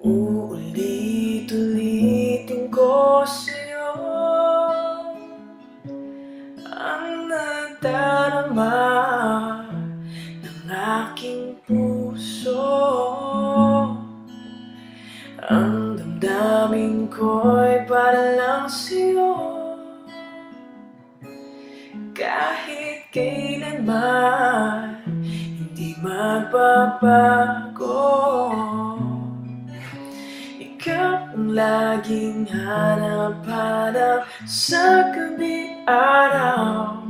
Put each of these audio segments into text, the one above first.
Uulit-ulitin ko sa'yo Ang nadarama ng aking puso. Ang damdamin ko'y para lang sa'yo. Kahit kailanman hindi magbabago ang laging hanap-hanap Sa gabi araw.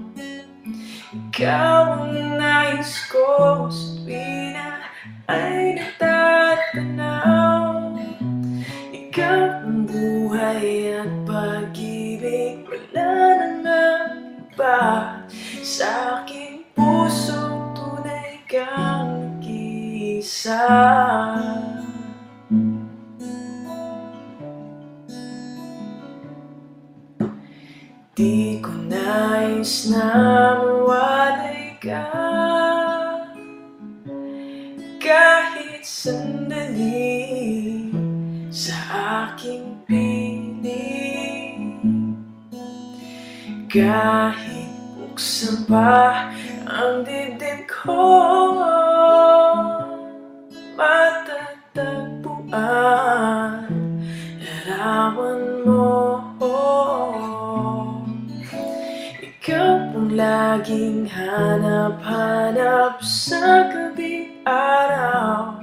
Ikaw ang nais ko sa tuwina ay natatanaw. Ikaw ang buhay at pag-ibig Wala nang iba Sa aking puso tunay kang nag-iisa Di ko nais na mawalay ka. Kahit sandali Sa aking piling. Kahit buksan pa ang dibdib ko Matatagpuan Larawan mo laging hanap-hanap sa gabi araw.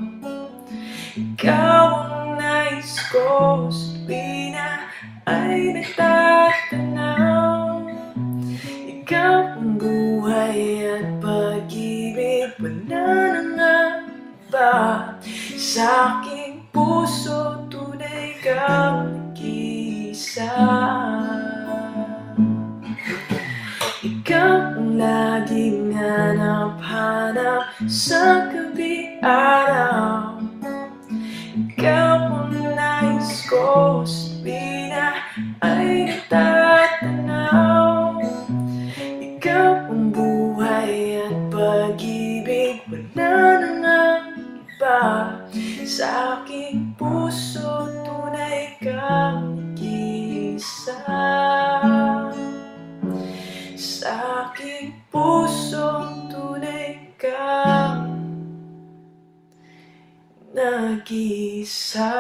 Ikaw ang nais ko sa tuwina ay nagtatanaw Ikaw ang buhay at pag-ibig Wala nang iba Sa aking puso tunay kang araw sa gabi araw. Ikaw ang nais ko sabi na ay natatanaw. Ikaw ang buhay at pag-ibig Wala na nga iba sa aking puso Tunay kang sa aking puso Mag-isa